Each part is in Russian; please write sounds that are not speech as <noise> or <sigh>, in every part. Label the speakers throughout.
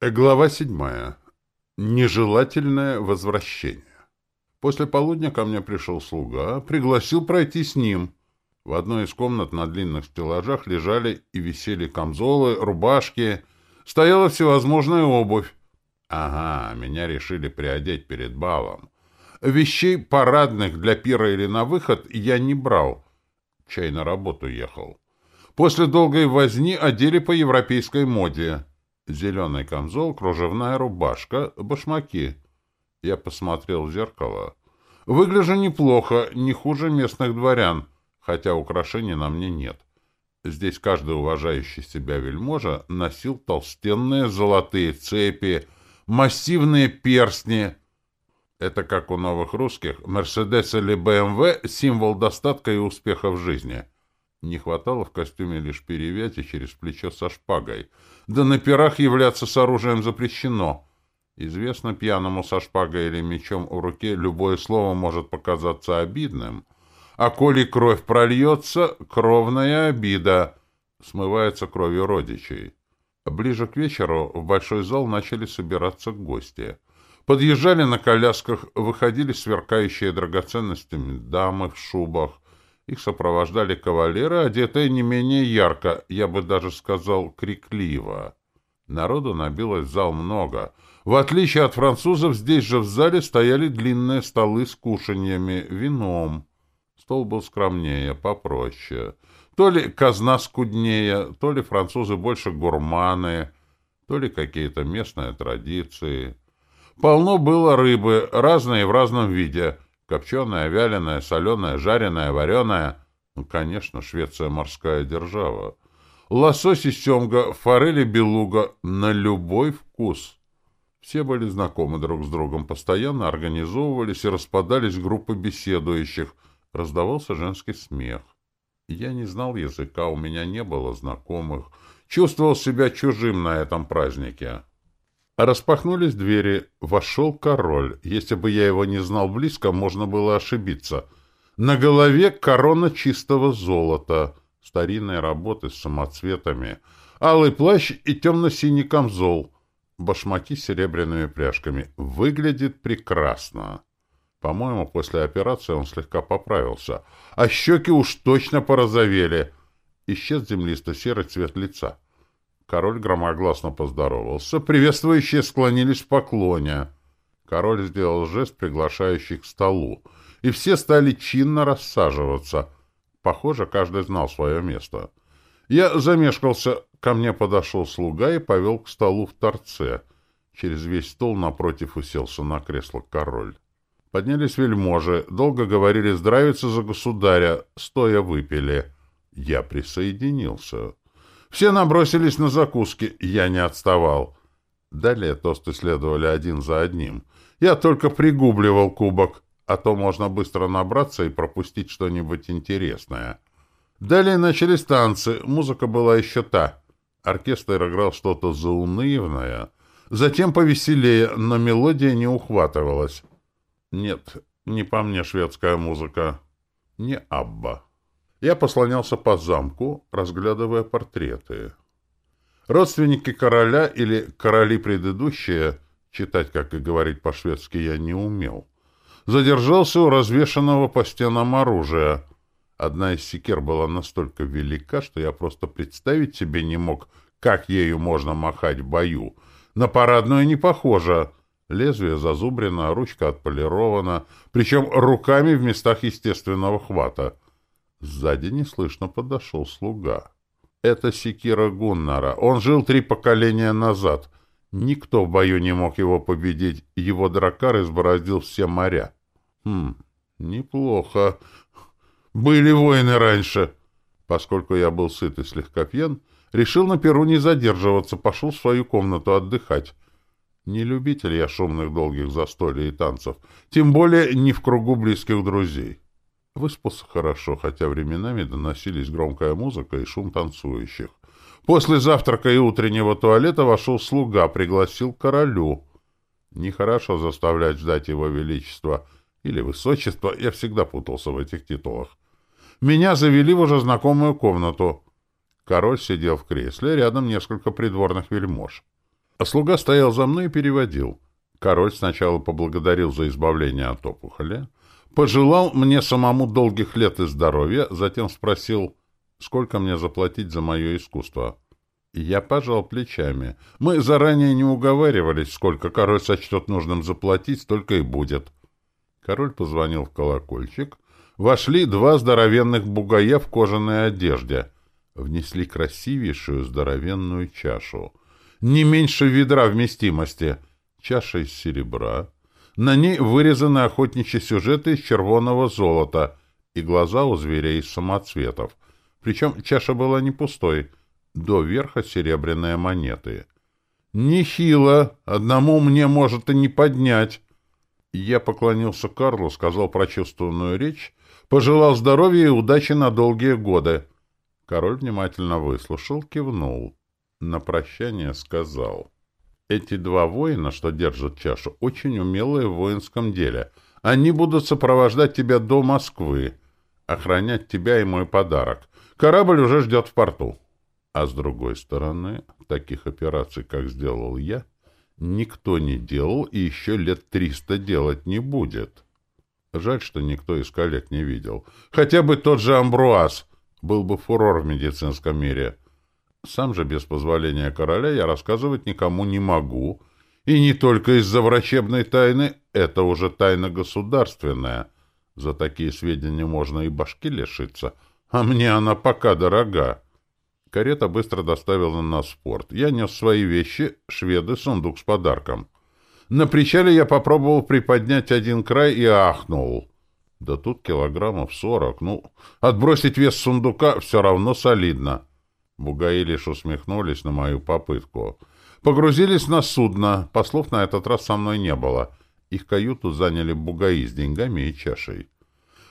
Speaker 1: Глава седьмая. Нежелательное возвращение. После полудня ко мне пришел слуга, пригласил пройти с ним. В одной из комнат на длинных стеллажах лежали и висели камзолы, рубашки, стояла всевозможная обувь. Ага, меня решили приодеть перед балом. Вещей парадных для пира или на выход я не брал. Чай на работу ехал. После долгой возни одели по европейской моде. Зеленый камзол, кружевная рубашка, башмаки. Я посмотрел в зеркало. Выгляжу неплохо, не хуже местных дворян, хотя украшений на мне нет. Здесь каждый уважающий себя вельможа носил толстенные золотые цепи, массивные перстни. Это как у новых русских, Мерседес или БМВ — символ достатка и успеха в жизни — не хватало в костюме лишь перевязи через плечо со шпагой. Да на пирах являться с оружием запрещено. Известно пьяному со шпагой или мечом у руки любое слово может показаться обидным. А коли кровь прольется, кровная обида смывается кровью родичей. Ближе к вечеру в большой зал начали собираться гости. Подъезжали на колясках, выходили сверкающие драгоценностями дамы в шубах, их сопровождали кавалеры, одетые не менее ярко, я бы даже сказал, крикливо. Народу набилось в зал много. В отличие от французов, здесь же в зале стояли длинные столы с кушаньями, вином. Стол был скромнее, попроще. То ли казна скуднее, то ли французы больше гурманы, то ли какие-то местные традиции. Полно было рыбы, разные в разном виде — Копченая, вяленая, соленая, жареная, вареная. Ну, конечно, Швеция морская держава. Лосось и семга, форель и белуга на любой вкус. Все были знакомы друг с другом, постоянно организовывались и распадались группы беседующих. Раздавался женский смех. Я не знал языка, у меня не было знакомых. Чувствовал себя чужим на этом празднике. Распахнулись двери. Вошел король. Если бы я его не знал близко, можно было ошибиться. На голове корона чистого золота, старинной работы с самоцветами, алый плащ и темно-синий камзол, башмаки с серебряными пряжками. Выглядит прекрасно. По-моему, после операции он слегка поправился, а щеки уж точно порозовели. Исчез землисто-серый цвет лица. Король громогласно поздоровался. Приветствующие склонились в поклоне. Король сделал жест, приглашающий к столу, и все стали чинно рассаживаться. Похоже, каждый знал свое место. Я замешкался, ко мне подошел слуга и повел к столу в торце. Через весь стол напротив уселся на кресло король. Поднялись вельможи, долго говорили здравиться за государя, стоя выпили. Я присоединился. Все набросились на закуски, я не отставал. Далее тосты следовали один за одним. Я только пригубливал кубок, а то можно быстро набраться и пропустить что-нибудь интересное. Далее начались танцы, музыка была еще та. Оркестр играл что-то заунывное, затем повеселее, но мелодия не ухватывалась. Нет, не по мне шведская музыка, не Абба. Я послонялся по замку, разглядывая портреты. Родственники короля или короли предыдущие, читать, как и говорить по-шведски, я не умел, задержался у развешанного по стенам оружия. Одна из секер была настолько велика, что я просто представить себе не мог, как ею можно махать в бою. На парадную не похоже. Лезвие зазубрено, ручка отполирована, причем руками в местах естественного хвата — Сзади неслышно подошел слуга. Это секира Гуннара. Он жил три поколения назад. Никто в бою не мог его победить. Его дракар избороздил все моря. Хм, неплохо. Были войны раньше. Поскольку я был сыт и слегка пьян, решил на перу не задерживаться, пошел в свою комнату отдыхать. Не любитель я шумных долгих застолий и танцев, тем более не в кругу близких друзей. Выспался хорошо, хотя временами доносились громкая музыка и шум танцующих. После завтрака и утреннего туалета вошел слуга, пригласил королю. Нехорошо заставлять ждать его величество или высочество, я всегда путался в этих титулах. Меня завели в уже знакомую комнату. Король сидел в кресле, рядом несколько придворных вельмож. А слуга стоял за мной и переводил. Король сначала поблагодарил за избавление от опухоли, пожелал мне самому долгих лет и здоровья, затем спросил, сколько мне заплатить за мое искусство. Я пожал плечами. Мы заранее не уговаривались, сколько король сочтет нужным заплатить, столько и будет. Король позвонил в колокольчик. Вошли два здоровенных бугая в кожаной одежде. Внесли красивейшую здоровенную чашу. Не меньше ведра вместимости. Чаша из серебра. На ней вырезаны охотничьи сюжеты из червоного золота и глаза у зверей из самоцветов. Причем чаша была не пустой — до верха серебряные монеты. «Нехило! Одному мне, может, и не поднять!» Я поклонился Карлу, сказал прочувствованную речь, пожелал здоровья и удачи на долгие годы. Король внимательно выслушал, кивнул. На прощание сказал. «Эти два воина, что держат чашу, очень умелые в воинском деле. Они будут сопровождать тебя до Москвы, охранять тебя и мой подарок. Корабль уже ждет в порту». А с другой стороны, таких операций, как сделал я, никто не делал и еще лет триста делать не будет. Жаль, что никто из коллег не видел. Хотя бы тот же Амбруаз был бы фурор в медицинском мире. Сам же без позволения короля я рассказывать никому не могу. И не только из-за врачебной тайны, это уже тайна государственная. За такие сведения можно и башки лишиться, а мне она пока дорога. Карета быстро доставила нас в порт. Я нес свои вещи, шведы, сундук с подарком. На причале я попробовал приподнять один край и ахнул. Да тут килограммов сорок. Ну, отбросить вес сундука все равно солидно. Бугаи лишь усмехнулись на мою попытку. Погрузились на судно. Послов на этот раз со мной не было. Их каюту заняли бугаи с деньгами и чашей.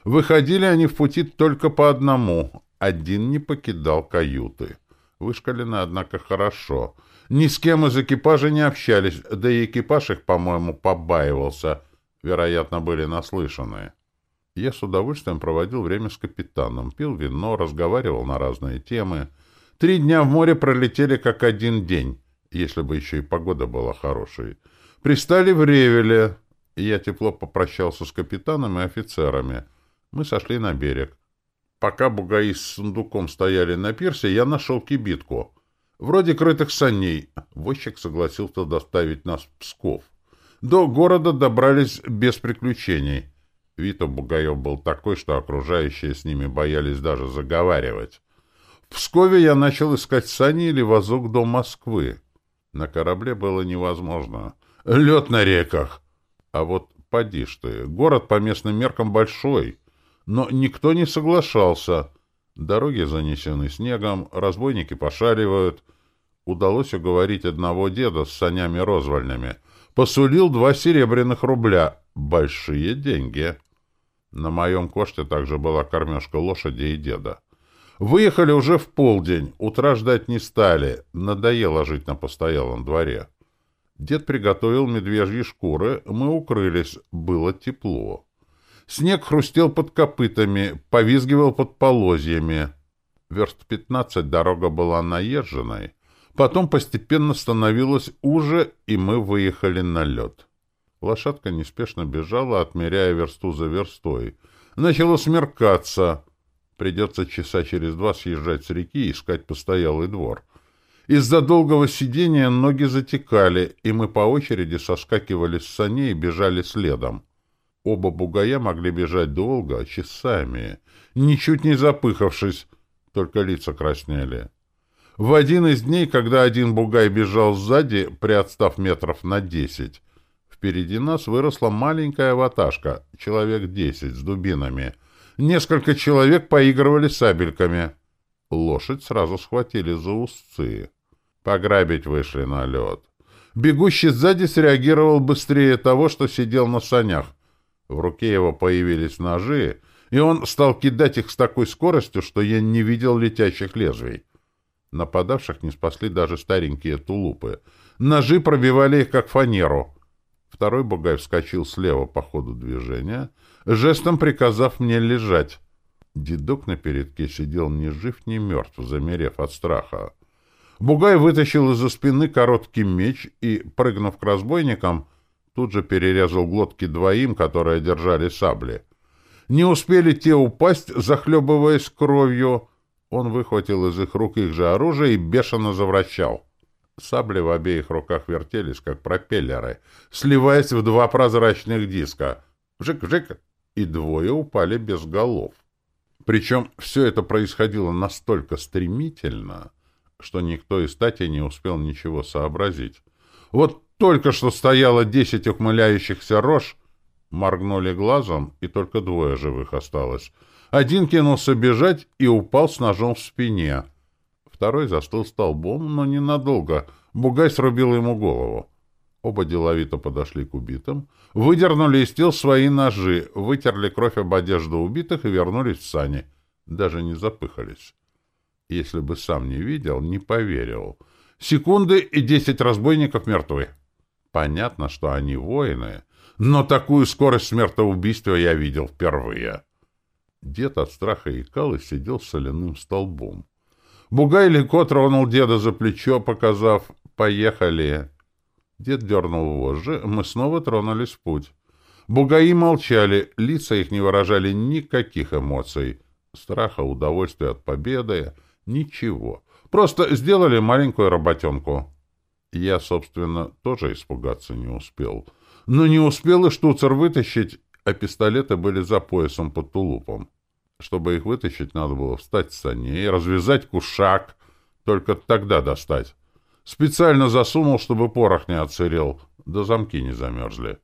Speaker 1: Выходили они в пути только по одному, один не покидал каюты. Вышкалены, однако, хорошо. Ни с кем из экипажа не общались, да и экипаж их, по-моему, побаивался. Вероятно, были наслышаны. Я с удовольствием проводил время с капитаном, пил вино, разговаривал на разные темы. Три дня в море пролетели как один день, если бы еще и погода была хорошей. Пристали в Ревеле. Я тепло попрощался с капитаном и офицерами. Мы сошли на берег. Пока бугаи с сундуком стояли на пирсе, я нашел кибитку. Вроде крытых саней. Возчик согласился доставить нас в Псков. До города добрались без приключений. Вид у бугаев был такой, что окружающие с ними боялись даже заговаривать. В Пскове я начал искать сани или вазок до Москвы. На корабле было невозможно. Лед на реках. А вот поди ж ты, город по местным меркам большой — но никто не соглашался. Дороги занесены снегом, разбойники пошаривают. Удалось уговорить одного деда с санями розвальными. Посулил два серебряных рубля. Большие деньги. На моем коште также была кормежка лошади и деда. Выехали уже в полдень, утра ждать не стали, надоело жить на постоялом дворе. Дед приготовил медвежьи шкуры, мы укрылись, было тепло. Снег хрустел под копытами, повизгивал под полозьями. Верст пятнадцать дорога была наезженной. Потом постепенно становилась уже, и мы выехали на лед. Лошадка неспешно бежала, отмеряя версту за верстой. Начало смеркаться. Придется часа через два съезжать с реки и искать постоялый двор. Из-за долгого сидения ноги затекали, и мы по очереди соскакивали с саней и бежали следом. Оба бугая могли бежать долго, часами, ничуть не запыхавшись, только лица краснели. В один из дней, когда один бугай бежал сзади, приотстав метров на десять, впереди нас выросла маленькая ваташка, человек десять, с дубинами. Несколько человек поигрывали сабельками. Лошадь сразу схватили за узцы. Пограбить вышли на лед. Бегущий сзади среагировал быстрее того, что сидел на санях. В руке его появились ножи, и он стал кидать их с такой скоростью, что я не видел летящих лезвий. Нападавших не спасли даже старенькие тулупы. Ножи пробивали их, как фанеру. Второй бугай вскочил слева по ходу движения, жестом приказав мне лежать. Дедок на передке сидел ни жив, ни мертв, замерев от страха. Бугай вытащил из-за спины короткий меч и, прыгнув к разбойникам, тут же перерезал глотки двоим, которые держали сабли. Не успели те упасть, захлебываясь кровью. Он выхватил из их рук их же оружие и бешено завращал. Сабли в обеих руках вертелись, как пропеллеры, сливаясь в два прозрачных диска. Вжик-вжик! И двое упали без голов. Причем все это происходило настолько стремительно, что никто из стати не успел ничего сообразить. Вот только что стояло десять ухмыляющихся рож, моргнули глазом, и только двое живых осталось. Один кинулся бежать и упал с ножом в спине. Второй застыл столбом, но ненадолго. Бугай срубил ему голову. Оба деловито подошли к убитым, выдернули из тел свои ножи, вытерли кровь об одежду убитых и вернулись в сани. Даже не запыхались. Если бы сам не видел, не поверил. Секунды, и десять разбойников мертвы. Понятно, что они воины, но такую скорость смертоубийства я видел впервые. Дед от страха и калы сидел соляным столбом. Бугай легко тронул деда за плечо, показав «Поехали!» Дед дернул вожжи, мы снова тронулись в путь. Бугаи молчали, лица их не выражали никаких эмоций. Страха, удовольствия от победы — ничего. Просто сделали маленькую работенку. Я, собственно, тоже испугаться не успел. Но не успел и штуцер вытащить, а пистолеты были за поясом под тулупом. Чтобы их вытащить, надо было встать с саней, развязать кушак, только тогда достать. Специально засунул, чтобы порох не отсырел, да замки не замерзли.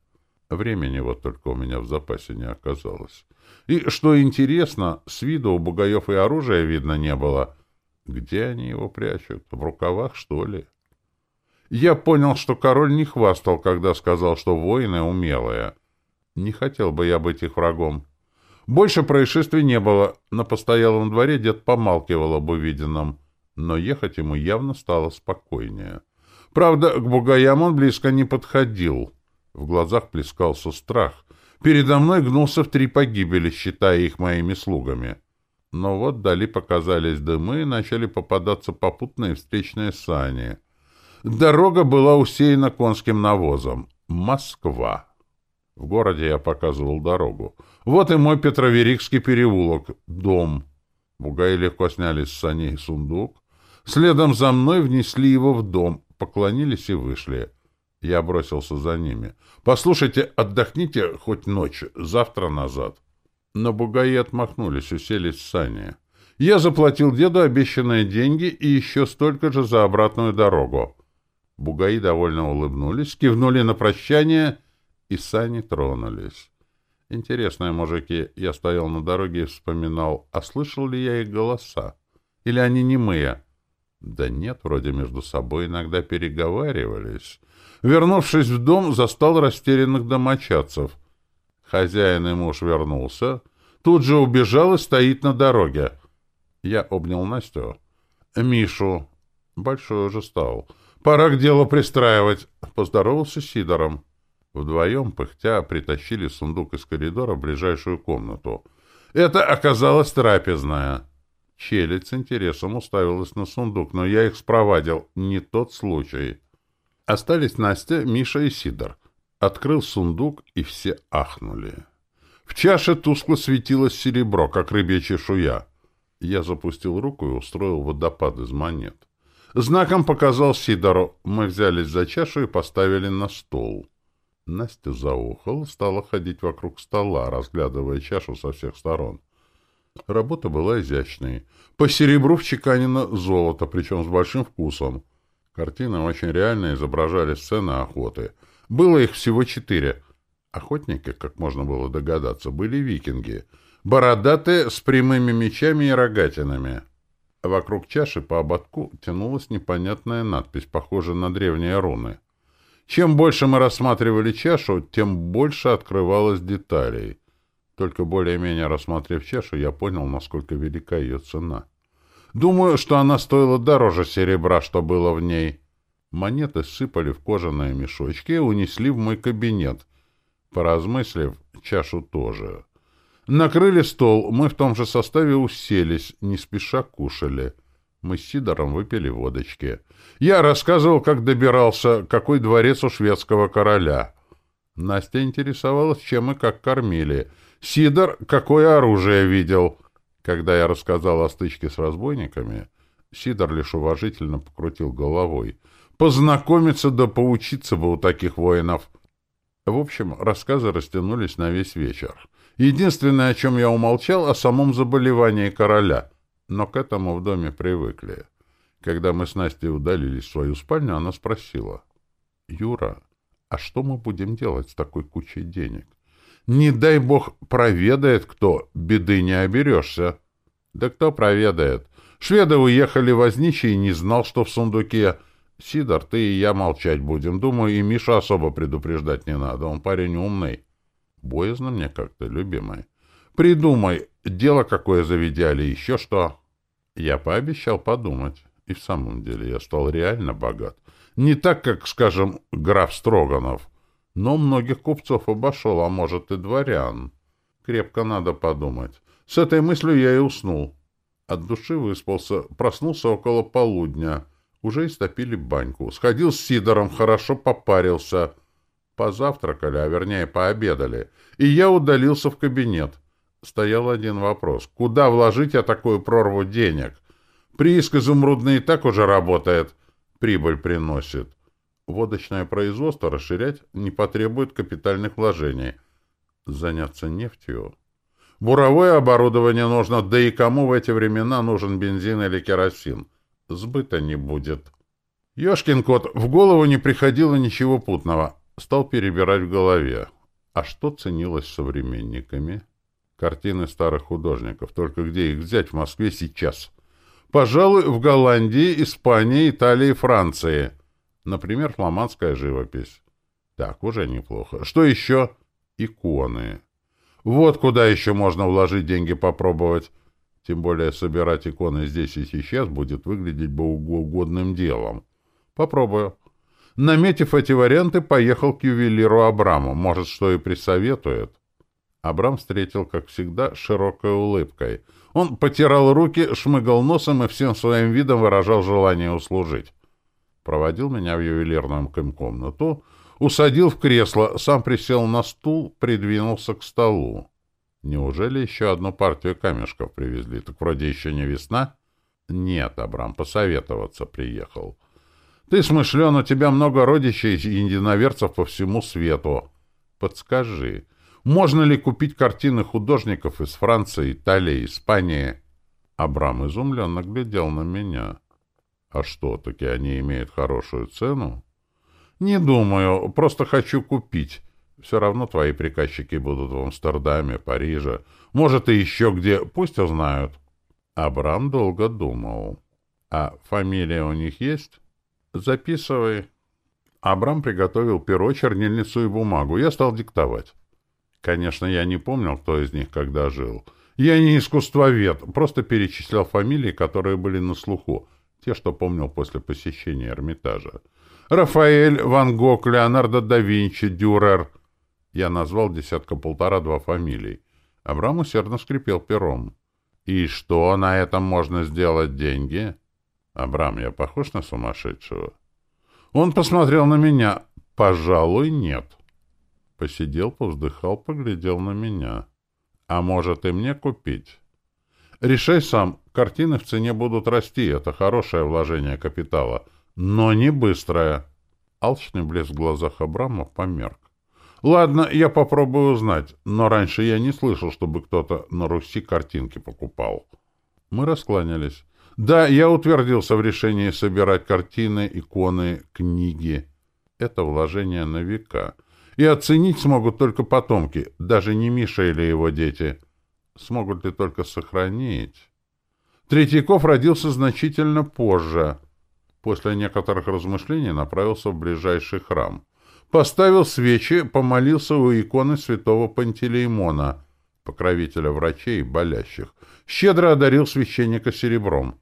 Speaker 1: Времени вот только у меня в запасе не оказалось. И, что интересно, с виду у бугаев и оружия видно не было. Где они его прячут? В рукавах, что ли? Я понял, что король не хвастал, когда сказал, что воины умелые. Не хотел бы я быть их врагом. Больше происшествий не было. На постоялом дворе дед помалкивал об увиденном но ехать ему явно стало спокойнее. Правда, к бугаям он близко не подходил. В глазах плескался страх. Передо мной гнулся в три погибели, считая их моими слугами. Но вот вдали показались дымы и начали попадаться попутные встречные сани. Дорога была усеяна конским навозом. Москва. В городе я показывал дорогу. Вот и мой Петроверикский переулок. Дом. Бугаи легко сняли с саней сундук, Следом за мной внесли его в дом, поклонились и вышли. Я бросился за ними. «Послушайте, отдохните хоть ночь, завтра назад». Но бугаи отмахнулись, уселись в сани. Я заплатил деду обещанные деньги и еще столько же за обратную дорогу. Бугаи довольно улыбнулись, кивнули на прощание, и сани тронулись. Интересно, мужики, я стоял на дороге и вспоминал, а слышал ли я их голоса? Или они немые? Да нет, вроде между собой иногда переговаривались. Вернувшись в дом, застал растерянных домочадцев. Хозяин и муж вернулся. Тут же убежал и стоит на дороге. Я обнял Настю. Мишу. Большой уже стал. Пора к делу пристраивать. Поздоровался с Сидором. Вдвоем, пыхтя, притащили сундук из коридора в ближайшую комнату. Это оказалась трапезная. Челядь с интересом уставилась на сундук, но я их спровадил. Не тот случай. Остались Настя, Миша и Сидор. Открыл сундук, и все ахнули. В чаше тускло светилось серебро, как рыбья чешуя. Я запустил руку и устроил водопад из монет. Знаком показал Сидору. Мы взялись за чашу и поставили на стол. Настя заухала, стала ходить вокруг стола, разглядывая чашу со всех сторон. Работа была изящной. По серебру вчеканено золото, причем с большим вкусом. Картины очень реально изображали сцены охоты. Было их всего четыре. Охотники, как можно было догадаться, были викинги. Бородатые, с прямыми мечами и рогатинами. Вокруг чаши по ободку тянулась непонятная надпись, похожая на древние руны. Чем больше мы рассматривали чашу, тем больше открывалось деталей. Только более-менее рассмотрев чашу, я понял, насколько велика ее цена. Думаю, что она стоила дороже серебра, что было в ней. Монеты сыпали в кожаные мешочки и унесли в мой кабинет. Поразмыслив, чашу тоже. Накрыли стол, мы в том же составе уселись, не спеша кушали. Мы с Сидором выпили водочки. Я рассказывал, как добирался, какой дворец у шведского короля. Настя интересовалась, чем и как кормили. Сидор, какое оружие видел. Когда я рассказал о стычке с разбойниками, Сидор лишь уважительно покрутил головой. Познакомиться да поучиться бы у таких воинов. В общем, рассказы растянулись на весь вечер. Единственное, о чем я умолчал, о самом заболевании короля. Но к этому в доме привыкли. Когда мы с Настей удалились в свою спальню, она спросила. «Юра, а что мы будем делать с такой кучей денег? Не дай бог проведает кто, беды не оберешься». «Да кто проведает? Шведы уехали возничий и не знал, что в сундуке. Сидор, ты и я молчать будем. Думаю, и Мишу особо предупреждать не надо. Он парень умный». Боязно мне как-то, любимый. Придумай, дело какое заведя или еще что. Я пообещал подумать. И в самом деле я стал реально богат. Не так, как, скажем, граф Строганов. Но многих купцов обошел, а может и дворян. Крепко надо подумать. С этой мыслью я и уснул. От души выспался, проснулся около полудня. Уже истопили баньку. Сходил с Сидором, хорошо попарился. Позавтракали, а вернее пообедали, и я удалился в кабинет. Стоял один вопрос. Куда вложить я такую прорву денег? Прииск изумрудный и так уже работает. Прибыль приносит. Водочное производство расширять не потребует капитальных вложений. Заняться нефтью. Буровое оборудование нужно, да и кому в эти времена нужен бензин или керосин? Сбыта не будет. Ёшкин кот, в голову не приходило ничего путного. Стал перебирать в голове. А что ценилось современниками? Картины старых художников. Только где их взять в Москве сейчас? Пожалуй, в Голландии, Испании, Италии, Франции. Например, фламандская живопись. Так, уже неплохо. Что еще? Иконы. Вот куда еще можно вложить деньги попробовать. Тем более собирать иконы здесь и сейчас будет выглядеть богоугодным делом. Попробую. Наметив эти варианты, поехал к ювелиру Абраму. Может, что и присоветует. Абрам встретил, как всегда, широкой улыбкой. Он потирал руки, шмыгал носом и всем своим видом выражал желание услужить. Проводил меня в ювелирную комнату, усадил в кресло, сам присел на стул, придвинулся к столу. Неужели еще одну партию камешков привезли? Так вроде еще не весна? Нет, Абрам, посоветоваться приехал. Ты смышлен, у тебя много родичей и единоверцев по всему свету. Подскажи, можно ли купить картины художников из Франции, Италии, Испании? Абрам изумленно глядел на меня. А что, таки они имеют хорошую цену? Не думаю, просто хочу купить. Все равно твои приказчики будут в Амстердаме, Париже, может, и еще где, пусть узнают. Абрам долго думал. А фамилия у них есть? «Записывай». Абрам приготовил перо, чернильницу и бумагу. Я стал диктовать. Конечно, я не помнил, кто из них когда жил. Я не искусствовед, просто перечислял фамилии, которые были на слуху, те, что помнил после посещения Эрмитажа. Рафаэль, Ван Гог, Леонардо да Винчи, Дюрер. Я назвал десятка-полтора-два фамилий. Абрам усердно скрипел пером. «И что на этом можно сделать деньги?» Абрам, я похож на сумасшедшего? Он посмотрел на меня. Пожалуй, нет. Посидел, повздыхал, поглядел на меня. А может и мне купить? Решай сам. Картины в цене будут расти. Это хорошее вложение капитала. Но не быстрое. Алчный блеск в глазах Абрама померк. Ладно, я попробую узнать, но раньше я не слышал, чтобы кто-то на Руси картинки покупал. Мы раскланялись. Да, я утвердился в решении собирать картины, иконы, книги. Это вложение на века. И оценить смогут только потомки, даже не Миша или его дети. Смогут ли только сохранить? Третьяков родился значительно позже. После некоторых размышлений направился в ближайший храм. Поставил свечи, помолился у иконы святого Пантелеймона, покровителя врачей и болящих. Щедро одарил священника серебром.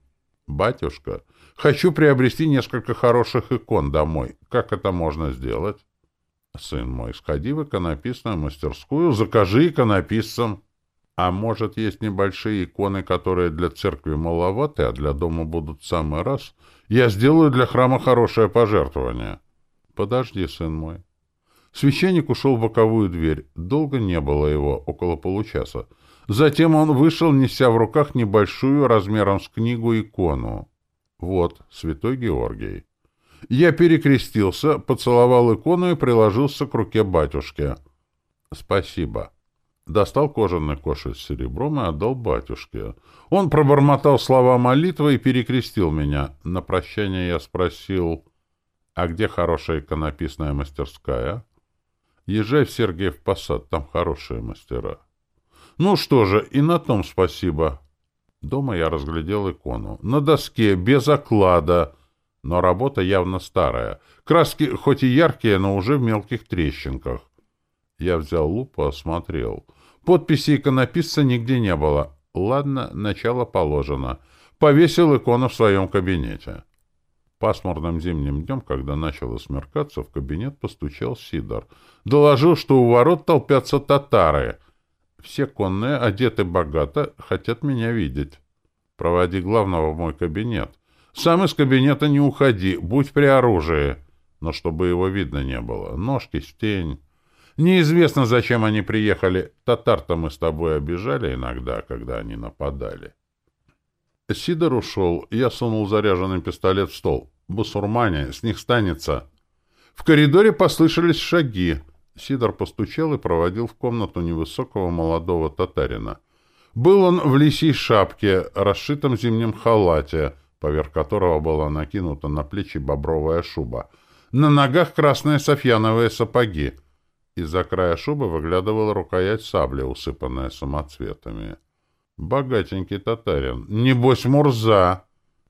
Speaker 1: «Батюшка, хочу приобрести несколько хороших икон домой. Как это можно сделать?» «Сын мой, сходи в иконописную мастерскую, закажи иконописцам». А может, есть небольшие иконы, которые для церкви маловаты, а для дома будут в самый раз? Я сделаю для храма хорошее пожертвование. Подожди, сын мой. Священник ушел в боковую дверь. Долго не было его, около получаса. Затем он вышел, неся в руках небольшую размером с книгу икону. Вот, святой Георгий. Я перекрестился, поцеловал икону и приложился к руке батюшки. Спасибо. Достал кожаный кошель с серебром и отдал батюшке. Он пробормотал слова молитвы и перекрестил меня. На прощание я спросил, а где хорошая иконописная мастерская? Езжай в Сергеев Посад, там хорошие мастера. Ну что же, и на том спасибо. Дома я разглядел икону. На доске, без оклада, но работа явно старая. Краски хоть и яркие, но уже в мелких трещинках. Я взял лупу, осмотрел. Подписи иконописца нигде не было. Ладно, начало положено. Повесил икону в своем кабинете. Пасмурным зимним днем, когда начало смеркаться, в кабинет постучал Сидор. Доложил, что у ворот толпятся татары. Все конные, одеты богато, хотят меня видеть. Проводи главного в мой кабинет. Сам из кабинета не уходи, будь при оружии. Но чтобы его видно не было. Ножки в тень. Неизвестно, зачем они приехали. Татар-то мы с тобой обижали иногда, когда они нападали. Сидор ушел. Я сунул заряженный пистолет в стол. Бусурмане, с них станется. В коридоре послышались шаги. Сидор постучал и проводил в комнату невысокого молодого татарина. Был он в лисьей шапке, расшитом зимнем халате, поверх которого была накинута на плечи бобровая шуба. На ногах красные софьяновые сапоги. Из-за края шубы выглядывала рукоять сабли, усыпанная самоцветами. Богатенький татарин. Небось, Мурза!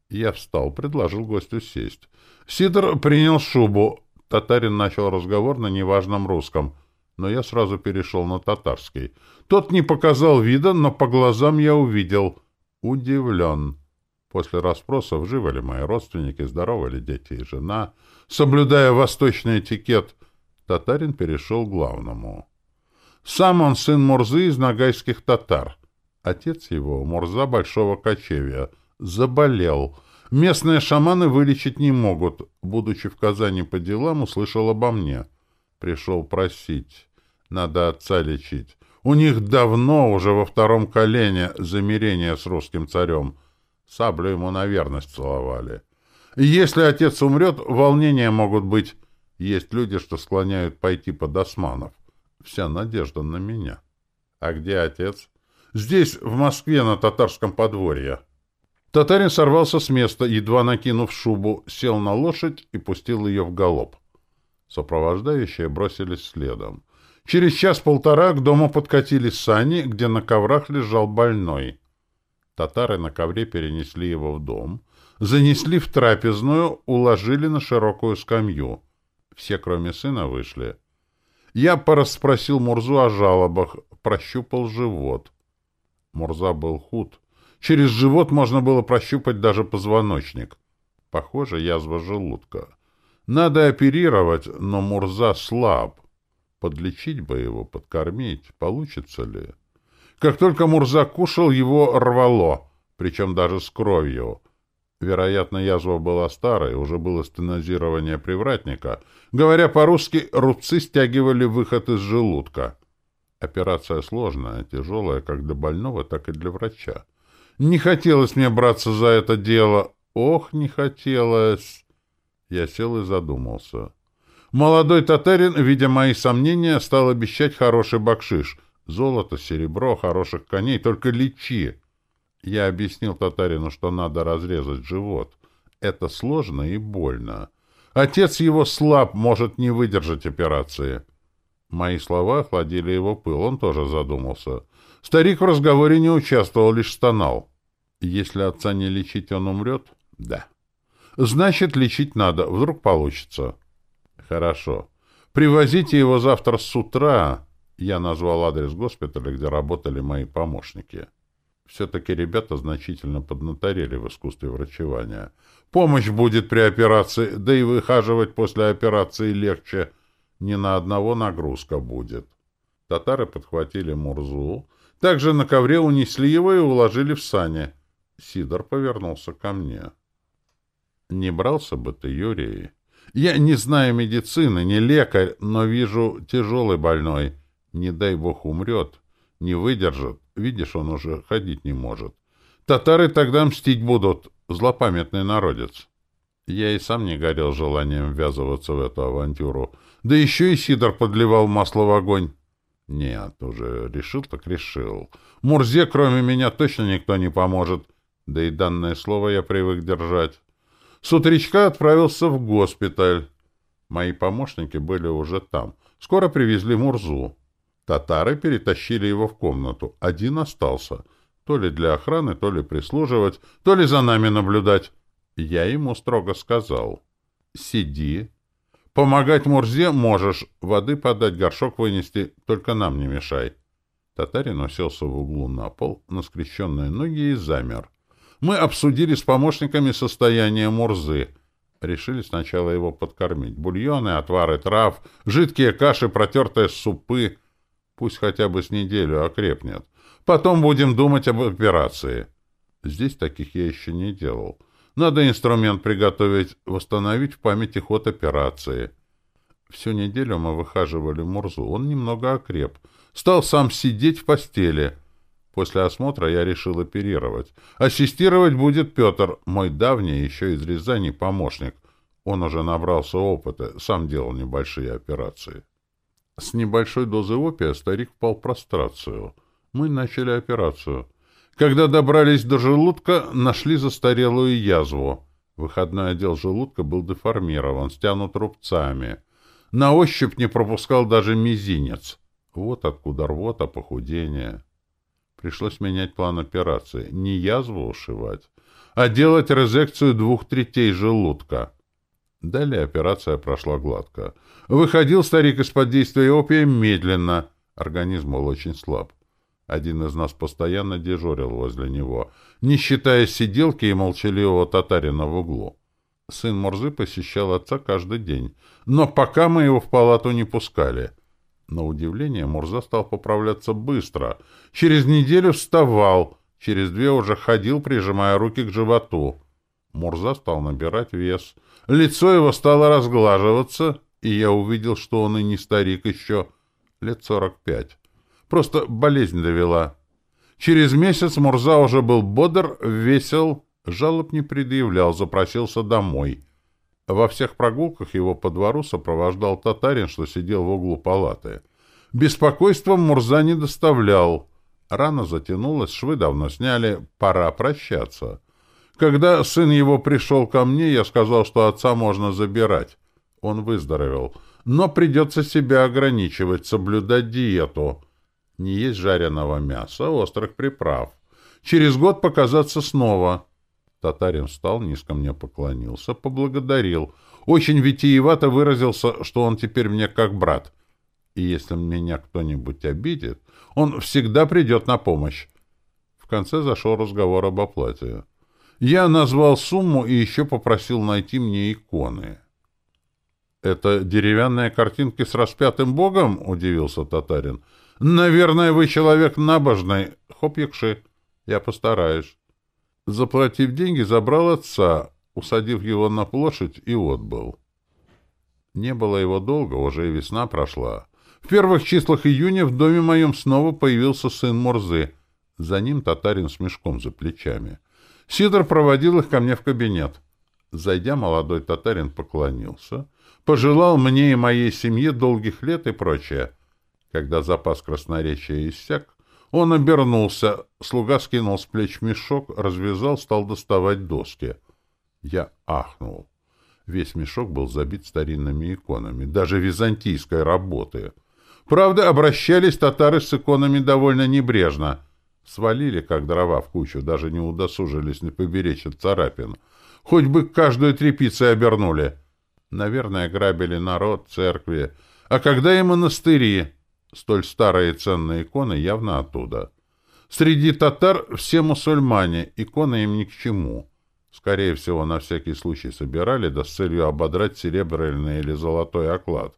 Speaker 1: Я встал, предложил гостю сесть. Сидор принял шубу. Татарин начал разговор на неважном русском, но я сразу перешел на татарский. Тот не показал вида, но по глазам я увидел. Удивлен. После расспросов, живы ли мои родственники, здоровы ли дети и жена, соблюдая восточный этикет, татарин перешел к главному. Сам он сын Мурзы из нагайских татар. Отец его, Мурза Большого Кочевья, заболел. Местные шаманы вылечить не могут. Будучи в Казани по делам, услышал обо мне. Пришел просить. Надо отца лечить. У них давно, уже во втором колене, замирение с русским царем. Саблю ему на верность целовали. Если отец умрет, волнения могут быть. Есть люди, что склоняют пойти под османов. Вся надежда на меня. А где отец? Здесь, в Москве, на татарском подворье. Татарин сорвался с места, едва накинув шубу, сел на лошадь и пустил ее в галоп. Сопровождающие бросились следом. Через час-полтора к дому подкатили сани, где на коврах лежал больной. Татары на ковре перенесли его в дом, занесли в трапезную, уложили на широкую скамью. Все, кроме сына, вышли. Я порасспросил Мурзу о жалобах, прощупал живот. Мурза был худ. Через живот можно было прощупать даже позвоночник. Похоже, язва желудка. Надо оперировать, но Мурза слаб. Подлечить бы его, подкормить. Получится ли? Как только Мурза кушал, его рвало, причем даже с кровью. Вероятно, язва была старой, уже было стенозирование привратника. Говоря по-русски, рубцы стягивали выход из желудка. Операция сложная, тяжелая как для больного, так и для врача. Не хотелось мне браться за это дело. Ох, не хотелось. Я сел и задумался. Молодой татарин, видя мои сомнения, стал обещать хороший бакшиш. Золото, серебро, хороших коней, только лечи. Я объяснил татарину, что надо разрезать живот. Это сложно и больно. Отец его слаб, может не выдержать операции. Мои слова охладили его пыл, он тоже задумался. Старик в разговоре не участвовал, лишь стонал. Если отца не лечить, он умрет? Да. Значит, лечить надо, вдруг получится. Хорошо. Привозите его завтра с утра. Я назвал адрес госпиталя, где работали мои помощники. Все-таки ребята значительно поднаторели в искусстве врачевания. Помощь будет при операции, да и выхаживать после операции легче. Ни на одного нагрузка будет. Татары подхватили Мурзу. Также на ковре унесли его и уложили в сани. Сидор повернулся ко мне. Не брался бы ты, Юрий. Я не знаю медицины, не лекарь, но вижу тяжелый больной. Не дай бог умрет, не выдержит. Видишь, он уже ходить не может. Татары тогда мстить будут, злопамятный народец. Я и сам не горел желанием ввязываться в эту авантюру. Да еще и Сидор подливал масло в огонь. Нет, уже решил так решил. Мурзе, кроме меня, точно никто не поможет. Да и данное слово я привык держать. С утречка отправился в госпиталь. Мои помощники были уже там. Скоро привезли Мурзу. Татары перетащили его в комнату. Один остался. То ли для охраны, то ли прислуживать, то ли за нами наблюдать. Я ему строго сказал. «Сиди. Помогать Мурзе можешь. Воды подать, горшок вынести. Только нам не мешай». Татарин уселся в углу на пол, на скрещенные ноги и замер. Мы обсудили с помощниками состояние Мурзы. Решили сначала его подкормить. Бульоны, отвары трав, жидкие каши, протертые супы. Пусть хотя бы с неделю окрепнет. Потом будем думать об операции. Здесь таких я еще не делал. Надо инструмент приготовить, восстановить в памяти ход операции. Всю неделю мы выхаживали Мурзу. Он немного окреп. Стал сам сидеть в постели. После осмотра я решил оперировать. Ассистировать будет Петр, мой давний, еще из Рязани, помощник. Он уже набрался опыта, сам делал небольшие операции. С небольшой дозы опия старик впал в прострацию. Мы начали операцию. Когда добрались до желудка, нашли застарелую язву. Выходной отдел желудка был деформирован, стянут рубцами. На ощупь не пропускал даже мизинец. Вот откуда рвота, похудение. Пришлось менять план операции. Не язву ушивать, а делать резекцию двух третей желудка. Далее операция прошла гладко. Выходил старик из-под действия опия медленно. Организм был очень слаб. Один из нас постоянно дежурил возле него, не считая сиделки и молчаливого татарина в углу. Сын Мурзы посещал отца каждый день, но пока мы его в палату не пускали. На удивление Мурза стал поправляться быстро. Через неделю вставал, через две уже ходил, прижимая руки к животу. Мурза стал набирать вес. Лицо его стало разглаживаться, и я увидел, что он и не старик еще, лет сорок пять. Просто болезнь довела. Через месяц Мурза уже был бодр, весел, жалоб не предъявлял, запросился домой. Во всех прогулках его по двору сопровождал татарин, что сидел в углу палаты. Беспокойства Мурза не доставлял. Рана затянулась, швы давно сняли, пора прощаться. Когда сын его пришел ко мне, я сказал, что отца можно забирать. Он выздоровел. Но придется себя ограничивать, соблюдать диету не есть жареного мяса, острых приправ. Через год показаться снова. Татарин встал, низко мне поклонился, поблагодарил. Очень витиевато выразился, что он теперь мне как брат. И если меня кто-нибудь обидит, он всегда придет на помощь. В конце зашел разговор об оплате. Я назвал сумму и еще попросил найти мне иконы. «Это деревянные картинки с распятым богом?» — удивился татарин. Наверное, вы человек набожный. Хоп, якши. Я постараюсь. Заплатив деньги, забрал отца, усадив его на площадь и отбыл. Не было его долго, уже и весна прошла. В первых числах июня в доме моем снова появился сын Мурзы. За ним татарин с мешком за плечами. Сидор проводил их ко мне в кабинет. Зайдя, молодой татарин поклонился, пожелал мне и моей семье долгих лет и прочее. Когда запас красноречия иссяк, он обернулся, слуга скинул с плеч мешок, развязал, стал доставать доски. Я ахнул. Весь мешок был забит старинными иконами, даже византийской работы. Правда, обращались татары с иконами довольно небрежно. Свалили, как дрова в кучу, даже не удосужились не поберечь от царапин. Хоть бы каждую тряпицей обернули. Наверное, грабили народ, церкви. А когда и монастыри... Столь старые ценные иконы явно оттуда. Среди татар все мусульмане, иконы им ни к чему. Скорее всего, на всякий случай собирали, да с целью ободрать серебряный или золотой оклад.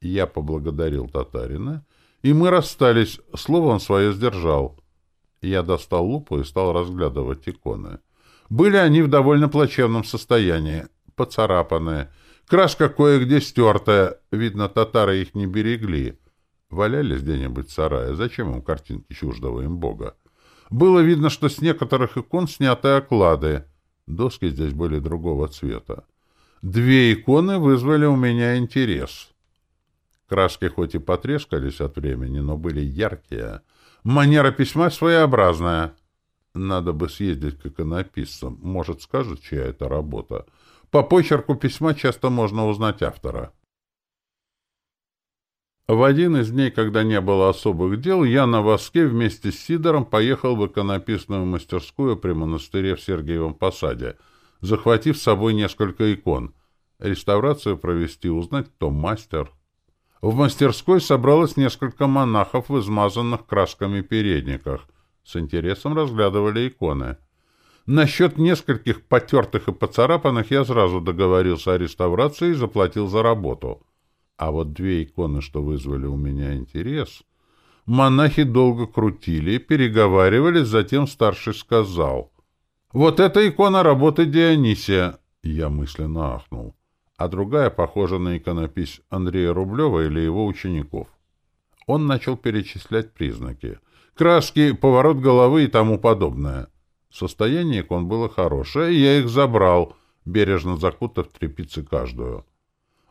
Speaker 1: Я поблагодарил татарина и мы расстались, слово он свое сдержал. Я достал лупу и стал разглядывать иконы. Были они в довольно плачевном состоянии, поцарапанные, краска кое-где стертая, видно, татары их не берегли. Валялись где-нибудь в сарае, зачем им картинки чуждого им бога? Было видно, что с некоторых икон сняты оклады. Доски здесь были другого цвета. Две иконы вызвали у меня интерес. Краски хоть и потрескались от времени, но были яркие. Манера письма своеобразная. Надо бы съездить к иконописцам. Может, скажут, чья это работа. По почерку письма часто можно узнать автора. В один из дней, когда не было особых дел, я на воске вместе с Сидором поехал в иконописную мастерскую при монастыре в Сергиевом Посаде, захватив с собой несколько икон. Реставрацию провести, узнать, кто мастер. В мастерской собралось несколько монахов в измазанных красками передниках. С интересом разглядывали иконы. Насчет нескольких потертых и поцарапанных я сразу договорился о реставрации и заплатил за работу. А вот две иконы, что вызвали у меня интерес, монахи долго крутили, переговаривались, затем старший сказал. «Вот эта икона работы Дионисия!» Я мысленно ахнул. А другая похожа на иконопись Андрея Рублева или его учеников. Он начал перечислять признаки. Краски, поворот головы и тому подобное. Состояние икон было хорошее, и я их забрал, бережно закутав тряпицы каждую.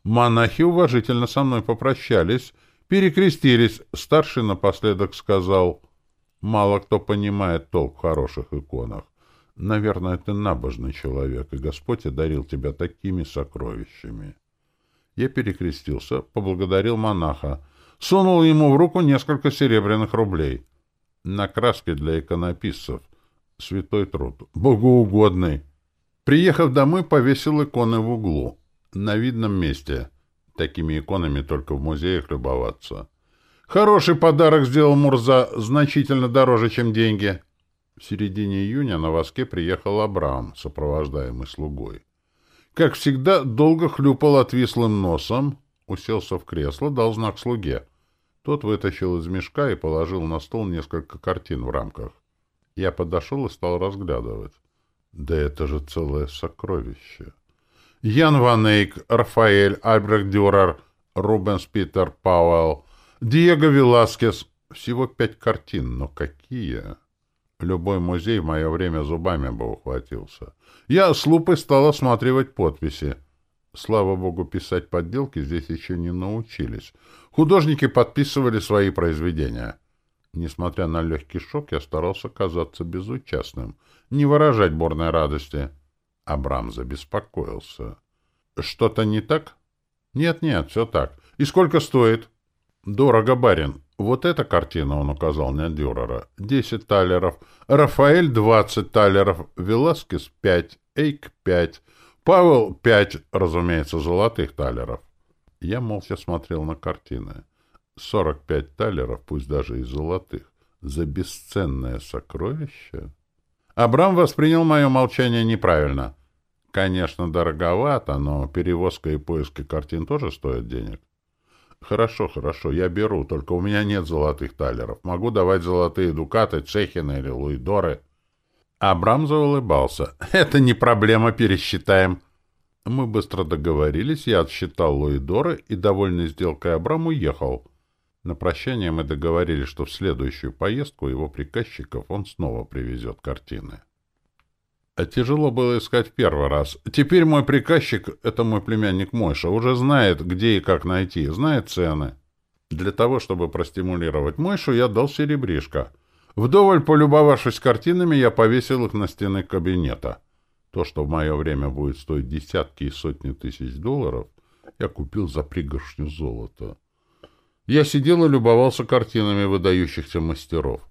Speaker 1: Монахи уважительно со мной попрощались, перекрестились. Старший напоследок сказал, «Мало кто понимает толк в хороших иконах. Наверное, ты набожный человек, и Господь одарил тебя такими сокровищами». Я перекрестился, поблагодарил монаха, сунул ему в руку несколько серебряных рублей. На краске для иконописцев. Святой труд. Богоугодный. Приехав домой, повесил иконы в углу на видном месте. Такими иконами только в музеях любоваться. Хороший подарок сделал Мурза, значительно дороже, чем деньги. В середине июня на воске приехал Абрам, сопровождаемый слугой. Как всегда, долго хлюпал отвислым носом, уселся в кресло, дал знак слуге. Тот вытащил из мешка и положил на стол несколько картин в рамках. Я подошел и стал разглядывать. Да это же целое сокровище! Ян Ван Эйк, Рафаэль, Альбрехт Дюрер, Рубенс Питер Пауэлл, Диего Веласкес. Всего пять картин, но какие! Любой музей в мое время зубами бы ухватился. Я с лупой стал осматривать подписи. Слава богу, писать подделки здесь еще не научились. Художники подписывали свои произведения. Несмотря на легкий шок, я старался казаться безучастным, не выражать бурной радости. Абрам забеспокоился. «Что-то не так?» «Нет-нет, все так. И сколько стоит?» «Дорого, барин. Вот эта картина, — он указал на Дюрера, — десять талеров. Рафаэль — двадцать талеров. Веласкес — пять. Эйк — пять. Павел — пять, разумеется, золотых талеров». Я молча смотрел на картины. Сорок пять талеров, пусть даже и золотых. За бесценное сокровище? Абрам воспринял мое молчание неправильно. Конечно, дороговато, но перевозка и поиски картин тоже стоят денег. Хорошо, хорошо, я беру, только у меня нет золотых талеров. Могу давать золотые дукаты, цехины или луидоры. Абрам заулыбался. <laughs> Это не проблема, пересчитаем. Мы быстро договорились, я отсчитал луидоры и, довольный сделкой Абрам, уехал. На прощание мы договорились, что в следующую поездку его приказчиков он снова привезет картины. А тяжело было искать первый раз. Теперь мой приказчик, это мой племянник Мойша, уже знает, где и как найти, знает цены. Для того, чтобы простимулировать Мойшу, я дал серебришко. Вдоволь полюбовавшись картинами, я повесил их на стены кабинета. То, что в мое время будет стоить десятки и сотни тысяч долларов, я купил за пригоршню золота. Я сидел и любовался картинами выдающихся мастеров.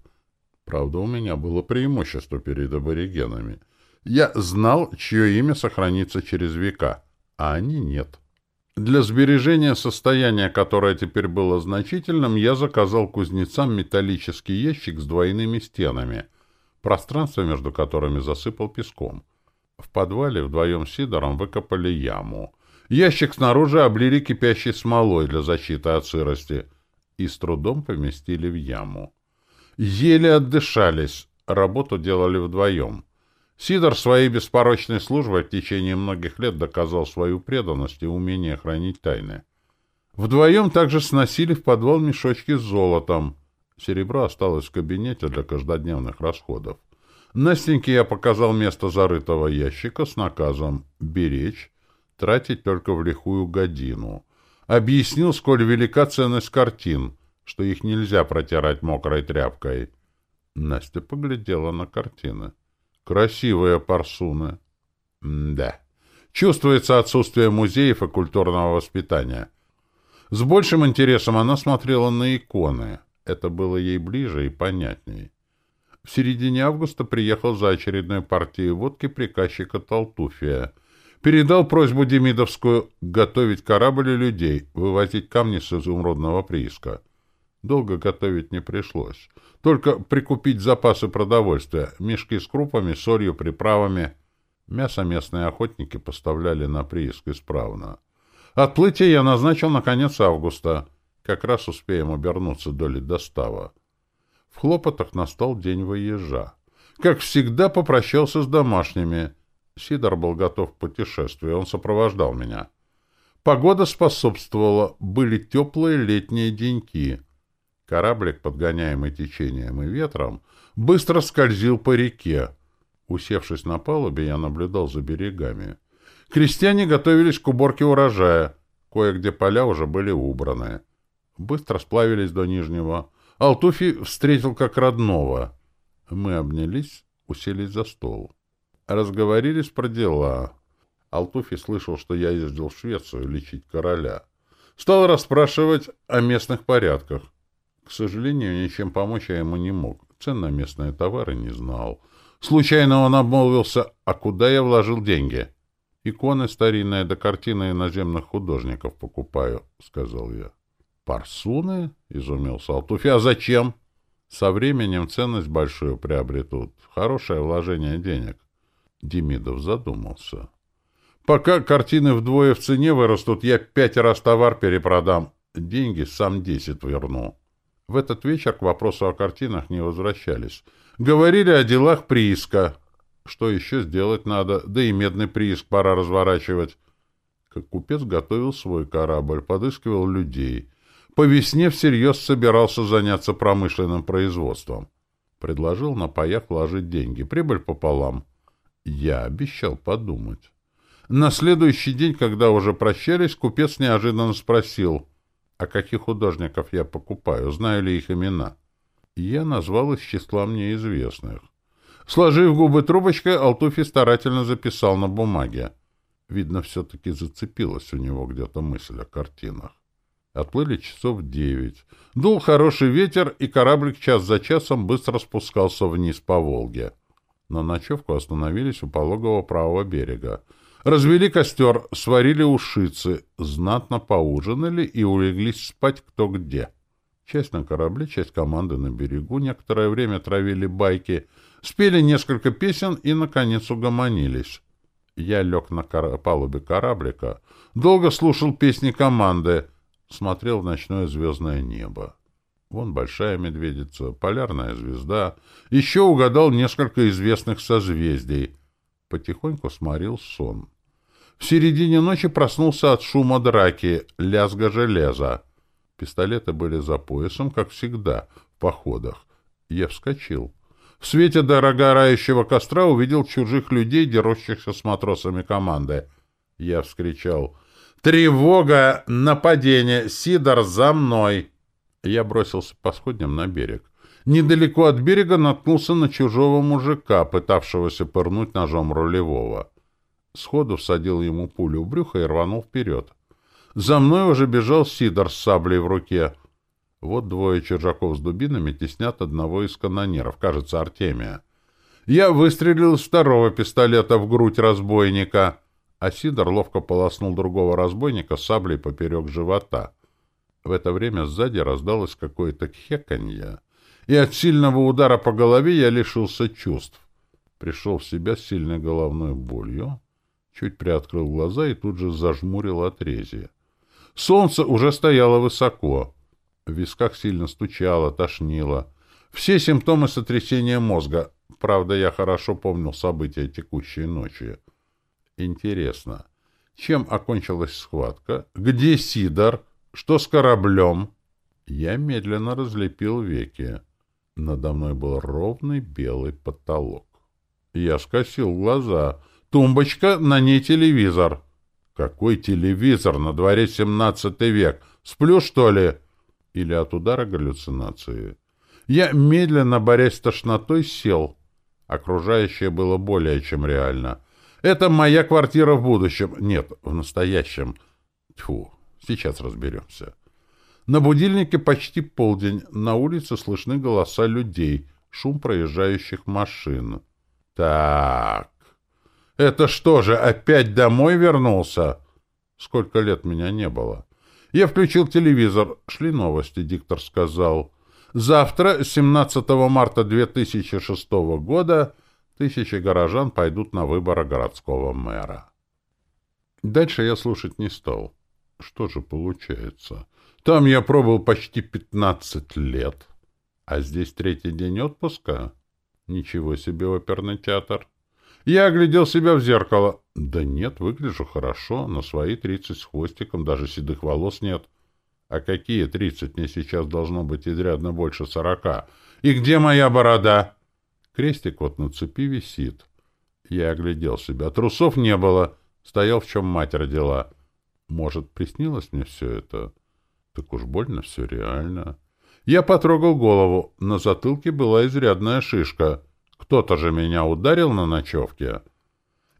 Speaker 1: Правда, у меня было преимущество перед аборигенами — я знал, чье имя сохранится через века, а они нет. Для сбережения состояния, которое теперь было значительным, я заказал кузнецам металлический ящик с двойными стенами, пространство между которыми засыпал песком. В подвале вдвоем с Сидором выкопали яму. Ящик снаружи облили кипящей смолой для защиты от сырости. и с трудом поместили в яму. Еле отдышались, работу делали вдвоем. Сидор своей беспорочной службой в течение многих лет доказал свою преданность и умение хранить тайны. Вдвоем также сносили в подвал мешочки с золотом. Серебро осталось в кабинете для каждодневных расходов. Настеньке я показал место зарытого ящика с наказом «беречь», тратить только в лихую годину. Объяснил, сколь велика ценность картин, что их нельзя протирать мокрой тряпкой. Настя поглядела на картины. Красивые парсуны. М да. Чувствуется отсутствие музеев и культурного воспитания. С большим интересом она смотрела на иконы. Это было ей ближе и понятней. В середине августа приехал за очередной партией водки приказчика Толтуфия. Передал просьбу Демидовскую готовить корабль и людей, вывозить камни с изумрудного прииска. Долго готовить не пришлось. Только прикупить запасы продовольствия, мешки с крупами, солью, приправами. Мясо местные охотники поставляли на прииск исправно. Отплытие я назначил на конец августа. Как раз успеем обернуться до ледостава. В хлопотах настал день выезжа. Как всегда, попрощался с домашними. Сидор был готов к путешествию, он сопровождал меня. Погода способствовала, были теплые летние деньки. Кораблик, подгоняемый течением и ветром, быстро скользил по реке. Усевшись на палубе, я наблюдал за берегами. Крестьяне готовились к уборке урожая. Кое-где поля уже были убраны. Быстро сплавились до Нижнего. Алтуфи встретил как родного. Мы обнялись, уселись за стол. Разговорились про дела. Алтуфи слышал, что я ездил в Швецию лечить короля. Стал расспрашивать о местных порядках. К сожалению, ничем помочь я ему не мог. Цен на местные товары не знал. Случайно он обмолвился, а куда я вложил деньги? Иконы старинные до картины иноземных художников покупаю, — сказал я. Парсуны? — изумился Алтуфи. А зачем? Со временем ценность большую приобретут. Хорошее вложение денег. Демидов задумался. Пока картины вдвое в цене вырастут, я пять раз товар перепродам. Деньги сам десять верну. В этот вечер к вопросу о картинах не возвращались. Говорили о делах прииска. Что еще сделать надо? Да и медный прииск пора разворачивать. Как купец готовил свой корабль, подыскивал людей. По весне всерьез собирался заняться промышленным производством. Предложил на паях вложить деньги. Прибыль пополам. Я обещал подумать. На следующий день, когда уже прощались, купец неожиданно спросил, а каких художников я покупаю, знаю ли их имена. Я назвал из числа мне известных. Сложив губы трубочкой, Алтуфи старательно записал на бумаге. Видно, все-таки зацепилась у него где-то мысль о картинах. Отплыли часов девять. Дул хороший ветер, и кораблик час за часом быстро спускался вниз по Волге. На ночевку остановились у пологого правого берега. Развели костер, сварили ушицы, знатно поужинали и улеглись спать кто где. Часть на корабле, часть команды на берегу. Некоторое время травили байки, спели несколько песен и, наконец, угомонились. Я лег на кор палубе кораблика, долго слушал песни команды, смотрел в ночное звездное небо. Вон большая медведица, полярная звезда. Еще угадал несколько известных созвездий. Потихоньку сморил сон. В середине ночи проснулся от шума драки, лязга железа. Пистолеты были за поясом, как всегда, в походах. Я вскочил. В свете дорогорающего костра увидел чужих людей, дерущихся с матросами команды. Я вскричал «Тревога! Нападение! Сидор, за мной!» Я бросился по сходням на берег. Недалеко от берега наткнулся на чужого мужика, пытавшегося пырнуть ножом рулевого. Сходу всадил ему пулю в брюхо и рванул вперед. За мной уже бежал Сидор с саблей в руке. Вот двое чужаков с дубинами теснят одного из канонеров, кажется, Артемия. Я выстрелил из второго пистолета в грудь разбойника, а Сидор ловко полоснул другого разбойника саблей поперек живота. В это время сзади раздалось какое-то кхеканье, и от сильного удара по голове я лишился чувств. Пришел в себя с сильной головной болью, чуть приоткрыл глаза и тут же зажмурил отрезие. Солнце уже стояло высоко. В висках сильно стучало, тошнило. Все симптомы сотрясения мозга. Правда, я хорошо помнил события текущей ночи. Интересно, чем окончилась схватка? Где Сидор? Что с кораблем? Я медленно разлепил веки. Надо мной был ровный белый потолок. Я скосил глаза. Тумбочка, на ней телевизор. Какой телевизор? На дворе семнадцатый век. Сплю, что ли? Или от удара галлюцинации? Я, медленно борясь с тошнотой, сел. Окружающее было более чем реально. Это моя квартира в будущем. Нет, в настоящем. Тьфу, сейчас разберемся. На будильнике почти полдень. На улице слышны голоса людей, шум проезжающих машин. Так, это что же, опять домой вернулся? Сколько лет меня не было. Я включил телевизор. Шли новости, диктор сказал. Завтра, 17 марта 2006 года, тысячи горожан пойдут на выборы городского мэра. Дальше я слушать не стал. Что же получается? Там я пробыл почти 15 лет. А здесь третий день отпуска? Ничего себе оперный театр. Я оглядел себя в зеркало. Да нет, выгляжу хорошо, на свои тридцать с хвостиком, даже седых волос нет. А какие тридцать? Мне сейчас должно быть изрядно больше сорока. И где моя борода? Крестик вот на цепи висит. Я оглядел себя. Трусов не было. Стоял, в чем мать родила. Может, приснилось мне все это? Так уж больно все реально. Я потрогал голову. На затылке была изрядная шишка. Кто-то же меня ударил на ночевке.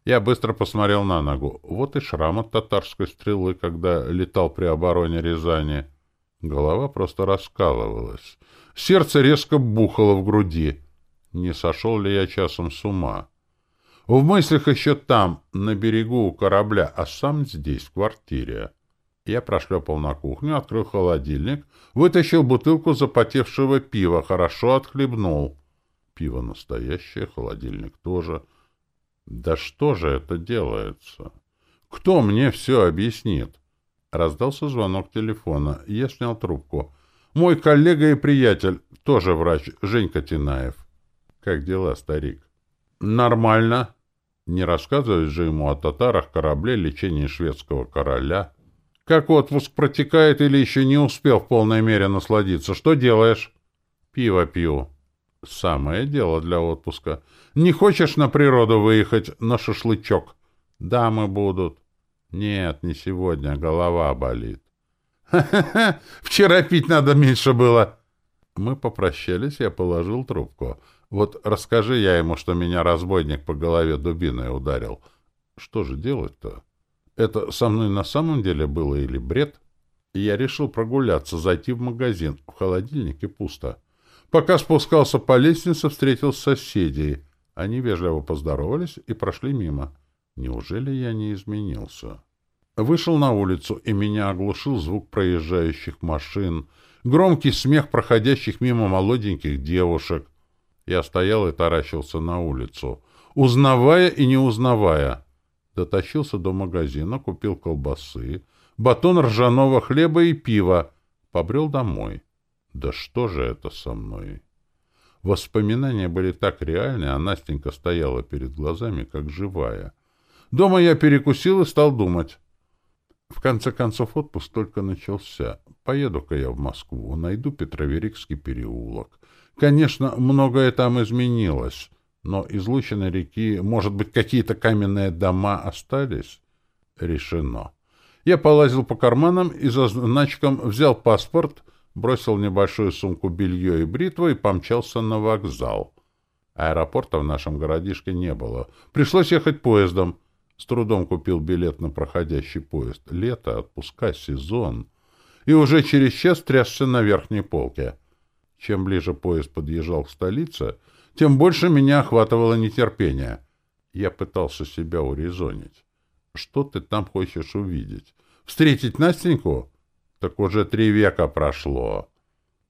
Speaker 1: Я быстро посмотрел на ногу. Вот и шрам от татарской стрелы, когда летал при обороне Рязани. Голова просто раскалывалась. Сердце резко бухало в груди. Не сошел ли я часом с ума? В мыслях еще там, на берегу у корабля, а сам здесь, в квартире. Я прошлепал на кухню, открыл холодильник, вытащил бутылку запотевшего пива, хорошо отхлебнул. Пиво настоящее, холодильник тоже. Да что же это делается? Кто мне все объяснит? Раздался звонок телефона. Я снял трубку. Мой коллега и приятель, тоже врач, Женька Тинаев. Как дела, старик? Нормально. Не рассказывать же ему о татарах, корабле, лечении шведского короля. Как отпуск протекает или еще не успел в полной мере насладиться? Что делаешь? Пиво пью. Самое дело для отпуска. Не хочешь на природу выехать на шашлычок? Дамы будут. Нет, не сегодня, голова болит. Ха-ха-ха, вчера пить надо меньше было. Мы попрощались, я положил трубку. Вот расскажи я ему, что меня разбойник по голове дубиной ударил. Что же делать-то? Это со мной на самом деле было или бред? я решил прогуляться, зайти в магазин. В холодильнике пусто. Пока спускался по лестнице, встретил соседей. Они вежливо поздоровались и прошли мимо. Неужели я не изменился? Вышел на улицу, и меня оглушил звук проезжающих машин, громкий смех проходящих мимо молоденьких девушек. Я стоял и таращился на улицу, узнавая и не узнавая. Дотащился до магазина, купил колбасы, батон ржаного хлеба и пива, побрел домой. Да что же это со мной? Воспоминания были так реальны, а Настенька стояла перед глазами, как живая. Дома я перекусил и стал думать. В конце концов, отпуск только начался. Поеду-ка я в Москву, найду Петроверикский переулок. Конечно, многое там изменилось, но излученной реки, может быть, какие-то каменные дома остались? Решено. Я полазил по карманам и за значком взял паспорт — бросил небольшую сумку белье и бритву и помчался на вокзал. Аэропорта в нашем городишке не было. Пришлось ехать поездом. С трудом купил билет на проходящий поезд. Лето, отпуска, сезон. И уже через час трясся на верхней полке. Чем ближе поезд подъезжал к столице, тем больше меня охватывало нетерпение. Я пытался себя урезонить. Что ты там хочешь увидеть? Встретить Настеньку? Так уже три века прошло.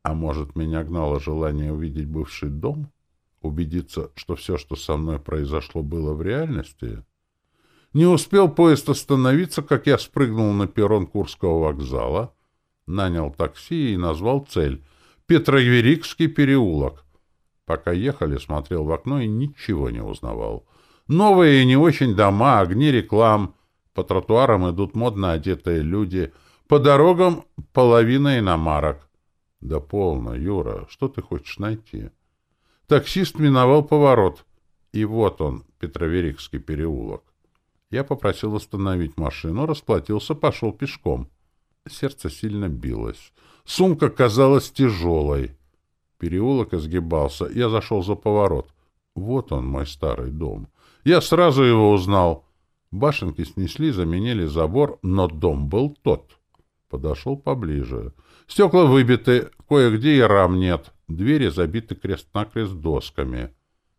Speaker 1: А может, меня гнало желание увидеть бывший дом? Убедиться, что все, что со мной произошло, было в реальности? Не успел поезд остановиться, как я спрыгнул на перрон Курского вокзала, Нанял такси и назвал цель — Петроверикский переулок. Пока ехали, смотрел в окно и ничего не узнавал. Новые и не очень дома, огни реклам. По тротуарам идут модно одетые люди. По дорогам половина иномарок. Да полно, Юра, что ты хочешь найти? Таксист миновал поворот. И вот он, Петроверикский переулок. Я попросил остановить машину, расплатился, пошел пешком. Сердце сильно билось. Сумка казалась тяжелой. Переулок изгибался. Я зашел за поворот. Вот он, мой старый дом. Я сразу его узнал. Башенки снесли, заменили забор, но дом был тот. Подошел поближе. Стекла выбиты, кое-где и рам нет. Двери забиты крест-накрест досками.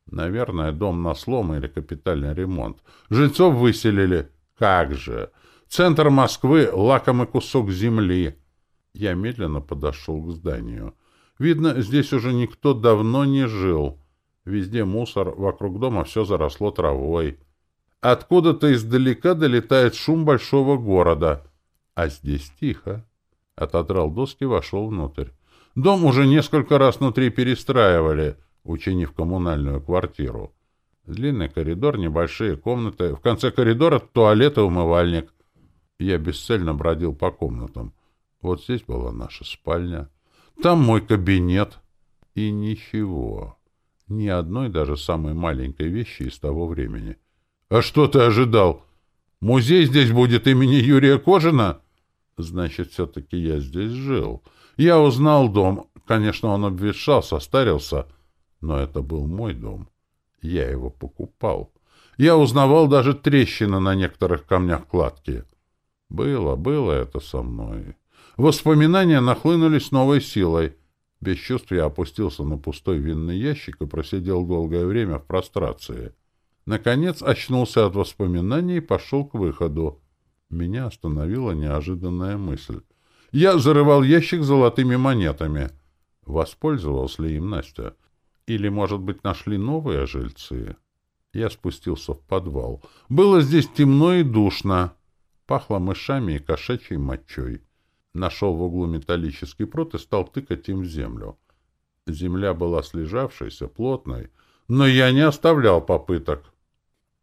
Speaker 1: Наверное, дом на слом или капитальный ремонт. Жильцов выселили. Как же! Центр Москвы — лакомый кусок земли. Я медленно подошел к зданию. Видно, здесь уже никто давно не жил. Везде мусор, вокруг дома все заросло травой. Откуда-то издалека долетает шум большого города. А здесь тихо. Отодрал доски, вошел внутрь. Дом уже несколько раз внутри перестраивали — учинив коммунальную квартиру. Длинный коридор, небольшие комнаты. В конце коридора туалет и умывальник. Я бесцельно бродил по комнатам. Вот здесь была наша спальня. Там мой кабинет. И ничего. Ни одной даже самой маленькой вещи из того времени. А что ты ожидал? Музей здесь будет имени Юрия Кожина? Значит, все-таки я здесь жил. Я узнал дом. Конечно, он обветшал, состарился. Но это был мой дом. Я его покупал. Я узнавал даже трещины на некоторых камнях кладки. Было, было это со мной. Воспоминания нахлынули с новой силой. Без чувств я опустился на пустой винный ящик и просидел долгое время в прострации. Наконец очнулся от воспоминаний и пошел к выходу. Меня остановила неожиданная мысль. Я зарывал ящик золотыми монетами. Воспользовался ли им Настя? Или, может быть, нашли новые жильцы? Я спустился в подвал. Было здесь темно и душно. Пахло мышами и кошачьей мочой. Нашел в углу металлический прут и стал тыкать им в землю. Земля была слежавшейся, плотной, но я не оставлял попыток.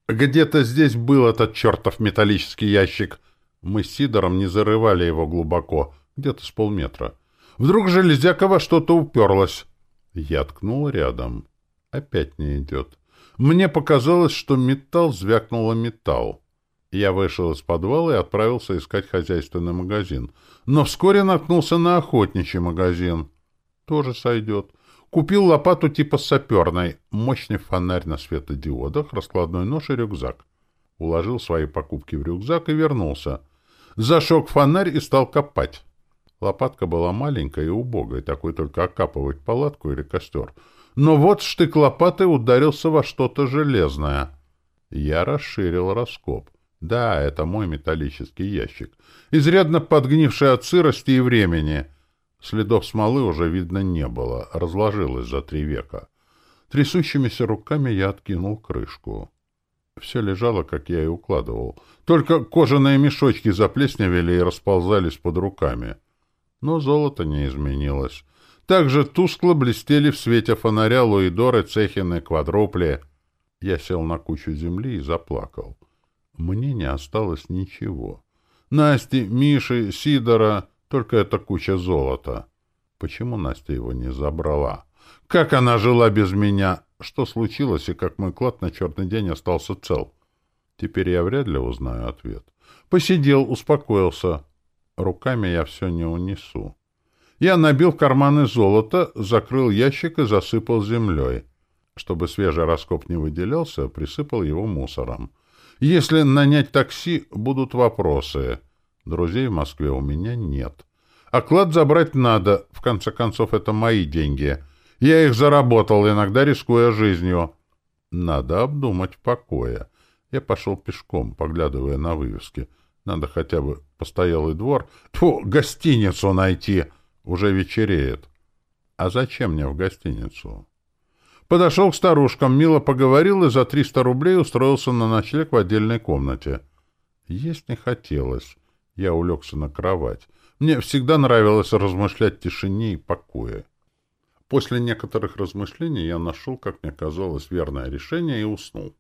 Speaker 1: Где-то здесь был этот чертов металлический ящик. Мы с Сидором не зарывали его глубоко, где-то с полметра. Вдруг железяка во что-то уперлась. Я ткнул рядом. Опять не идет. Мне показалось, что металл звякнуло металл. Я вышел из подвала и отправился искать хозяйственный магазин. Но вскоре наткнулся на охотничий магазин. Тоже сойдет. Купил лопату типа саперной, мощный фонарь на светодиодах, раскладной нож и рюкзак. Уложил свои покупки в рюкзак и вернулся. Зашел фонарь и стал копать. Лопатка была маленькая и убогая, такой только окапывать палатку или костер. Но вот штык лопаты ударился во что-то железное. Я расширил раскоп. Да, это мой металлический ящик. Изрядно подгнивший от сырости и времени. Следов смолы уже видно не было, разложилось за три века. Трясущимися руками я откинул крышку. Все лежало, как я и укладывал. Только кожаные мешочки заплесневели и расползались под руками но золото не изменилось. Также тускло блестели в свете фонаря луидоры, цехины, квадрупли. Я сел на кучу земли и заплакал. Мне не осталось ничего. Насти, Миши, Сидора, только эта куча золота. Почему Настя его не забрала? Как она жила без меня? Что случилось и как мой клад на черный день остался цел? Теперь я вряд ли узнаю ответ. Посидел, успокоился. Руками я все не унесу. Я набил карманы золото, закрыл ящик и засыпал землей. Чтобы свежий раскоп не выделялся, присыпал его мусором. Если нанять такси, будут вопросы. Друзей в Москве у меня нет. Оклад забрать надо. В конце концов, это мои деньги. Я их заработал, иногда рискуя жизнью. Надо обдумать в покое. Я пошел пешком, поглядывая на вывески. Надо хотя бы постоялый двор. Тьфу, гостиницу найти. Уже вечереет. А зачем мне в гостиницу? Подошел к старушкам, мило поговорил и за 300 рублей устроился на ночлег в отдельной комнате. Есть не хотелось. Я улегся на кровать. Мне всегда нравилось размышлять в тишине и покое. После некоторых размышлений я нашел, как мне казалось, верное решение и уснул.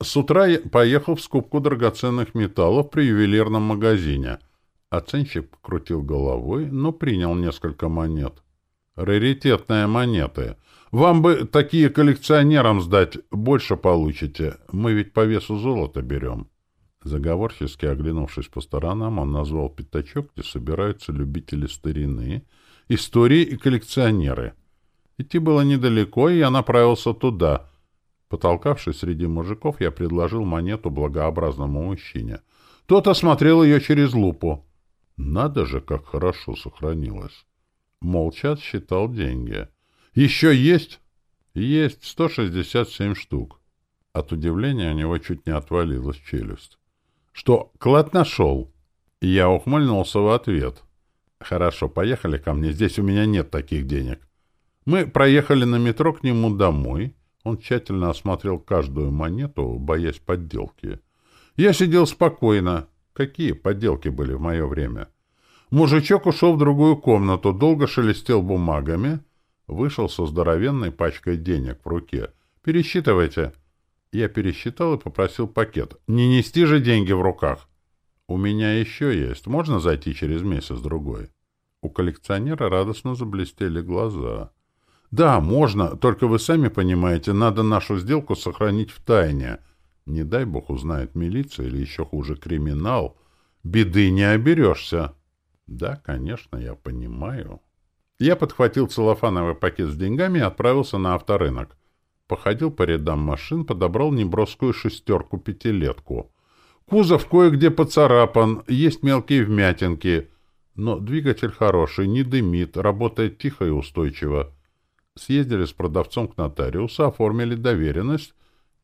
Speaker 1: С утра я поехал в скупку драгоценных металлов при ювелирном магазине. Оценщик покрутил головой, но принял несколько монет. Раритетные монеты. Вам бы такие коллекционерам сдать, больше получите. Мы ведь по весу золота берем. Заговорчески оглянувшись по сторонам, он назвал пятачок, где собираются любители старины, истории и коллекционеры. Идти было недалеко, и я направился туда. Потолкавшись среди мужиков, я предложил монету благообразному мужчине. Тот осмотрел ее через лупу. Надо же, как хорошо сохранилось. Молча отсчитал деньги. «Еще есть?» «Есть 167 штук». От удивления у него чуть не отвалилась челюсть. «Что, клад нашел?» Я ухмыльнулся в ответ. «Хорошо, поехали ко мне. Здесь у меня нет таких денег». Мы проехали на метро к нему домой. Он тщательно осмотрел каждую монету, боясь подделки. Я сидел спокойно. Какие подделки были в мое время? Мужичок ушел в другую комнату, долго шелестел бумагами, вышел со здоровенной пачкой денег в руке. «Пересчитывайте». Я пересчитал и попросил пакет. «Не нести же деньги в руках». «У меня еще есть. Можно зайти через месяц-другой?» У коллекционера радостно заблестели глаза. «Да, можно, только вы сами понимаете, надо нашу сделку сохранить в тайне. Не дай бог узнает милиция или еще хуже криминал. Беды не оберешься». «Да, конечно, я понимаю». Я подхватил целлофановый пакет с деньгами и отправился на авторынок. Походил по рядам машин, подобрал неброскую шестерку-пятилетку. Кузов кое-где поцарапан, есть мелкие вмятинки, но двигатель хороший, не дымит, работает тихо и устойчиво. Съездили с продавцом к нотариусу, оформили доверенность.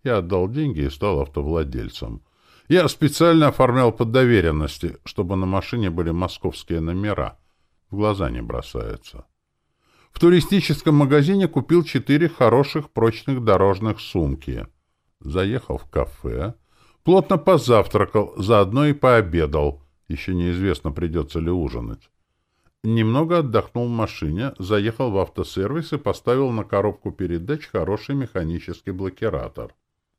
Speaker 1: Я отдал деньги и стал автовладельцем. Я специально оформлял под доверенности, чтобы на машине были московские номера. В глаза не бросается. В туристическом магазине купил четыре хороших прочных дорожных сумки. Заехал в кафе, плотно позавтракал, заодно и пообедал. Еще неизвестно, придется ли ужинать. Немного отдохнул в машине, заехал в автосервис и поставил на коробку передач хороший механический блокиратор.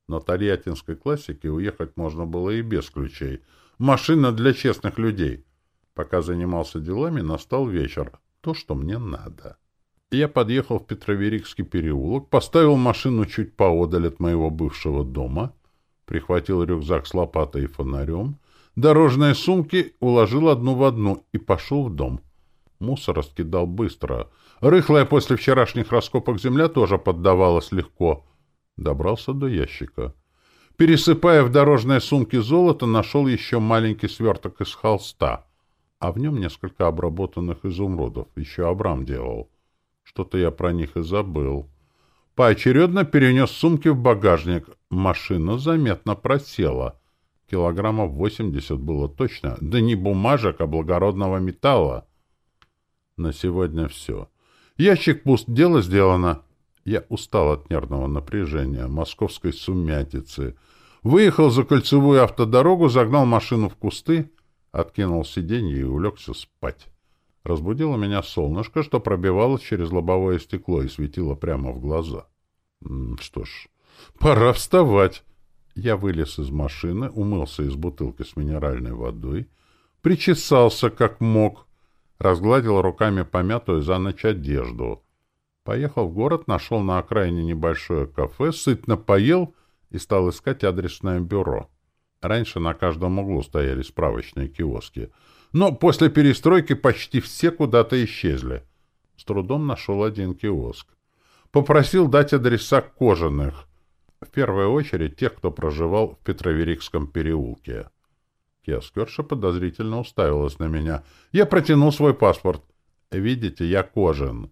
Speaker 1: На Тольяттинской классике уехать можно было и без ключей. Машина для честных людей. Пока занимался делами, настал вечер. То, что мне надо. Я подъехал в Петроверикский переулок, поставил машину чуть поодаль от моего бывшего дома, прихватил рюкзак с лопатой и фонарем, дорожные сумки уложил одну в одну и пошел в дом. Мусор раскидал быстро. Рыхлая после вчерашних раскопок земля тоже поддавалась легко. Добрался до ящика. Пересыпая в дорожные сумки золото, нашел еще маленький сверток из холста, а в нем несколько обработанных изумрудов. Еще Абрам делал. Что-то я про них и забыл. Поочередно перенес сумки в багажник. Машина заметно просела. Килограммов восемьдесят было точно. Да не бумажек, а благородного металла. На сегодня все. Ящик пуст, дело сделано. Я устал от нервного напряжения, московской сумятицы. Выехал за кольцевую автодорогу, загнал машину в кусты, откинул сиденье и улегся спать. Разбудило меня солнышко, что пробивалось через лобовое стекло и светило прямо в глаза. Что ж, пора вставать. Я вылез из машины, умылся из бутылки с минеральной водой, причесался как мог, разгладил руками помятую за ночь одежду. Поехал в город, нашел на окраине небольшое кафе, сытно поел и стал искать адресное бюро. Раньше на каждом углу стояли справочные киоски, но после перестройки почти все куда-то исчезли. С трудом нашел один киоск. Попросил дать адреса кожаных, в первую очередь тех, кто проживал в Петроверикском переулке. Киоскерша подозрительно уставилась на меня. Я протянул свой паспорт. Видите, я кожан.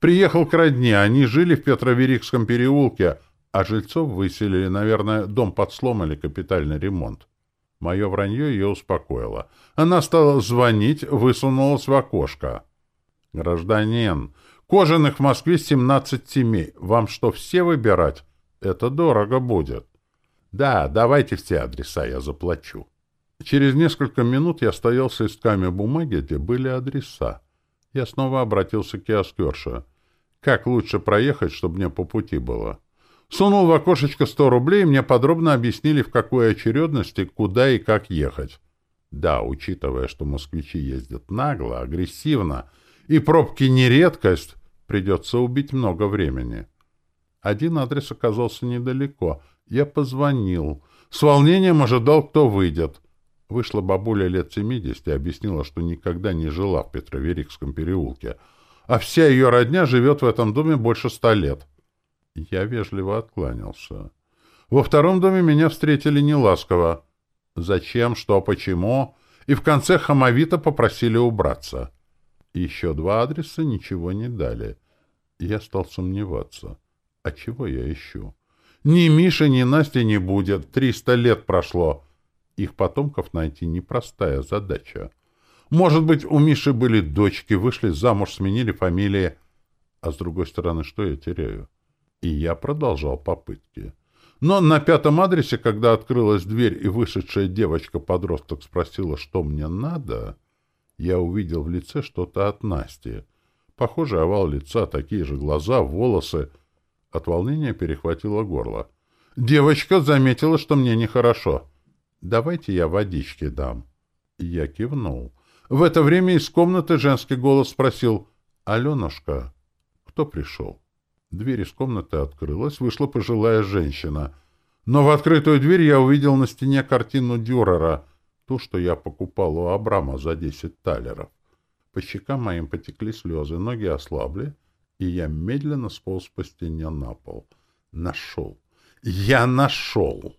Speaker 1: Приехал к родне, они жили в Петроверикском переулке, а жильцов выселили, наверное, дом под слом или капитальный ремонт. Мое вранье ее успокоило. Она стала звонить, высунулась в окошко. «Гражданин, кожаных в Москве семнадцать семей. Вам что, все выбирать? Это дорого будет». «Да, давайте все адреса, я заплачу». Через несколько минут я стоял с листками бумаги, где были адреса. Я снова обратился к киоскерше. Как лучше проехать, чтобы мне по пути было? Сунул в окошечко сто рублей, и мне подробно объяснили, в какой очередности, куда и как ехать. Да, учитывая, что москвичи ездят нагло, агрессивно, и пробки не редкость, придется убить много времени. Один адрес оказался недалеко. Я позвонил. С волнением ожидал, кто выйдет. Вышла бабуля лет семидесяти и объяснила, что никогда не жила в Петроверикском переулке, а вся ее родня живет в этом доме больше ста лет. Я вежливо откланялся. Во втором доме меня встретили неласково. Зачем, что, почему? И в конце хамовито попросили убраться. Еще два адреса ничего не дали. Я стал сомневаться. А чего я ищу? Ни Миши, ни Насти не будет. Триста лет прошло. Их потомков найти непростая задача. Может быть, у Миши были дочки, вышли замуж, сменили фамилии. А с другой стороны, что я теряю? И я продолжал попытки. Но на пятом адресе, когда открылась дверь и вышедшая девочка-подросток спросила, что мне надо, я увидел в лице что-то от Насти. Похожий овал лица, такие же глаза, волосы. От волнения перехватило горло. Девочка заметила, что мне нехорошо. «Давайте я водички дам». Я кивнул. В это время из комнаты женский голос спросил «Аленушка, кто пришел?» Дверь из комнаты открылась, вышла пожилая женщина. Но в открытую дверь я увидел на стене картину Дюрера, ту, что я покупал у Абрама за десять талеров. По щекам моим потекли слезы, ноги ослабли, и я медленно сполз по стене на пол. Нашел. Я нашел!